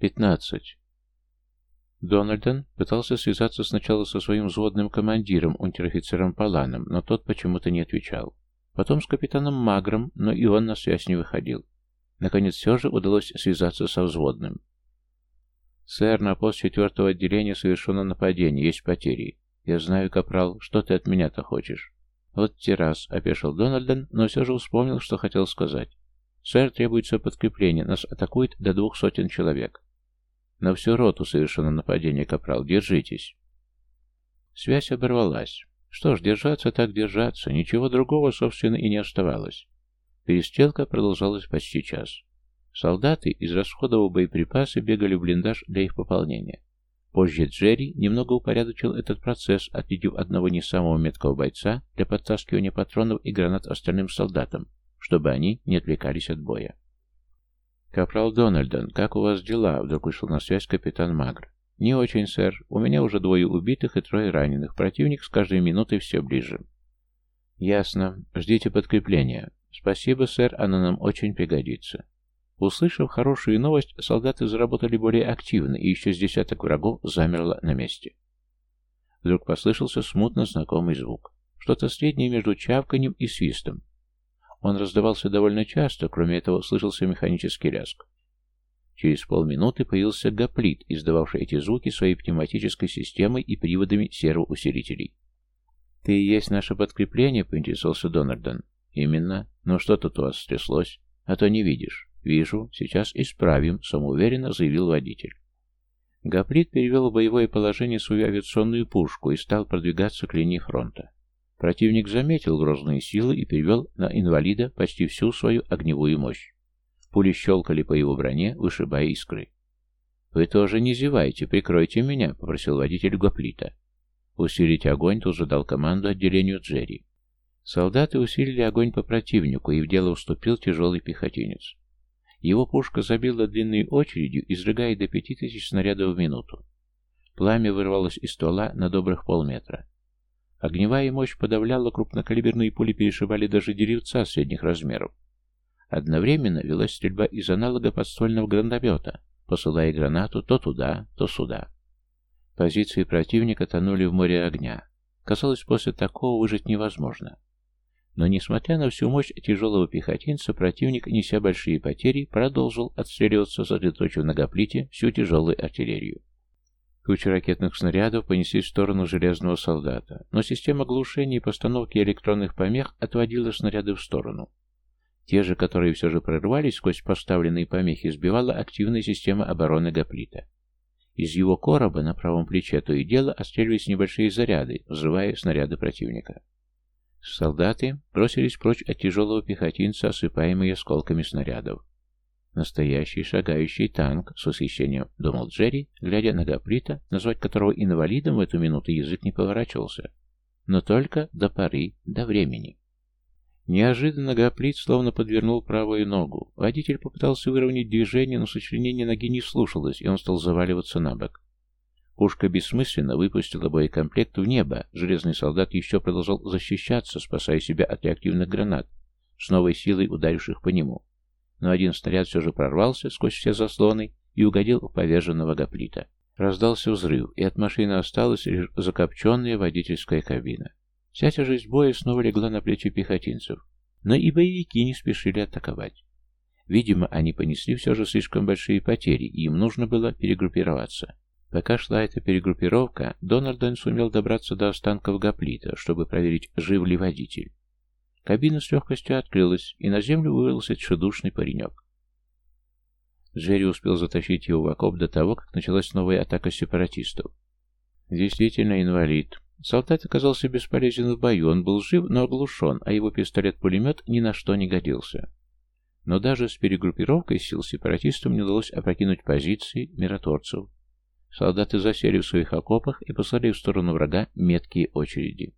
«Пятнадцать». Дональдон пытался связаться сначала со своим взводным командиром, унтер-офицером Паланом, но тот почему-то не отвечал. Потом с капитаном Магром, но и он на связь не выходил. Наконец все же удалось связаться со взводным. «Сэр, на пост четвертого отделения совершено нападение, есть потери. Я знаю, Капрал, что ты от меня-то хочешь?» «Вот террас», — опешил Дональден, но все же вспомнил, что хотел сказать. «Сэр, требуется подкрепление. Нас атакует до двух сотен человек». «На всю роту совершено нападение, Капрал. Держитесь». Связь оборвалась. Что ж, держаться так держаться. Ничего другого, собственно, и не оставалось. Перестрелка продолжалась почти час. Солдаты, израсходовав боеприпасы, бегали в блиндаж для их пополнения. Позже Джерри немного упорядочил этот процесс, отледив одного не самого меткого бойца для подтаскивания патронов и гранат остальным солдатам, чтобы они не отвлекались от боя. «Капрал Дональдон, как у вас дела?» — вдруг вышел на связь капитан Магр. «Не очень, сэр. У меня уже двое убитых и трое раненых. Противник с каждой минутой все ближе». «Ясно. Ждите подкрепления. Спасибо, сэр, оно нам очень пригодится». Услышав хорошую новость, солдаты заработали более активно, и еще с десяток врагов замерло на месте. Вдруг послышался смутно знакомый звук. Что-то среднее между чавканьем и свистом. Он раздавался довольно часто, кроме этого слышался механический лязг. Через полминуты появился гоплит, издававший эти звуки своей пневматической системой и приводами сервоусилителей. «Ты и есть наше подкрепление?» — поинтересовался Дональдон. «Именно. Но что тут у вас стряслось? А то не видишь». «Вижу. Сейчас исправим», — самоуверенно заявил водитель. Гоплит перевел в боевое положение свою авиационную пушку и стал продвигаться к линии фронта. Противник заметил грозные силы и перевел на инвалида почти всю свою огневую мощь. Пули щелкали по его броне, вышибая искры. «Вы тоже не зевайте, прикройте меня», — попросил водитель Гоплита. Усилить огонь тут же дал команду отделению Джерри. Солдаты усилили огонь по противнику, и в дело уступил тяжелый пехотинец. Его пушка забила длинной очередью, изрыгая до пяти тысяч снарядов в минуту. Пламя вырвалось из ствола на добрых полметра. Огневая мощь подавляла, крупнокалиберные пули перешивали даже деревца средних размеров. Одновременно велась стрельба из аналога подствольного гранатомета, посылая гранату то туда, то сюда. Позиции противника тонули в море огня. Казалось, после такого выжить невозможно. Но, несмотря на всю мощь тяжелого пехотинца, противник, неся большие потери, продолжил отстреливаться, сосредоточив на гоплите всю тяжелую артиллерию. Куча ракетных снарядов понеслись в сторону железного солдата, но система глушения и постановки электронных помех отводила снаряды в сторону. Те же, которые все же прорвались сквозь поставленные помехи, сбивала активная система обороны гоплита. Из его короба на правом плече то и дело отстреливались небольшие заряды, взрывая снаряды противника. Солдаты бросились прочь от тяжелого пехотинца, осыпаемые осколками снарядов. Настоящий шагающий танк, с восхищением думал Джерри, глядя на Гоплита, назвать которого инвалидом в эту минуту язык не поворачивался. Но только до поры, до времени. Неожиданно Гоплит словно подвернул правую ногу. Водитель попытался выровнять движение, но сочленение ноги не слушалось, и он стал заваливаться на бок. Пушка бессмысленно выпустила боекомплект в небо. Железный солдат еще продолжал защищаться, спасая себя от реактивных гранат, с новой силой ударивших по нему. Но один снаряд все же прорвался сквозь все заслоны и угодил в поверженного гоплита. Раздался взрыв, и от машины осталась лишь закопченная водительская кабина. Вся тяжесть боя снова легла на плечи пехотинцев, но и боевики не спешили атаковать. Видимо, они понесли все же слишком большие потери, и им нужно было перегруппироваться. Пока шла эта перегруппировка, Дональден сумел добраться до останков гоплита, чтобы проверить, жив ли водитель. Кабина с легкостью открылась, и на землю вывалился тщедушный паренек. Джерри успел затащить его в окоп до того, как началась новая атака сепаратистов. Действительно инвалид. Солдат оказался бесполезен в бою, он был жив, но оглушен, а его пистолет-пулемет ни на что не годился. Но даже с перегруппировкой сил сепаратистам не удалось опрокинуть позиции миротворцев. Солдаты засели в своих окопах и послали в сторону врага меткие очереди.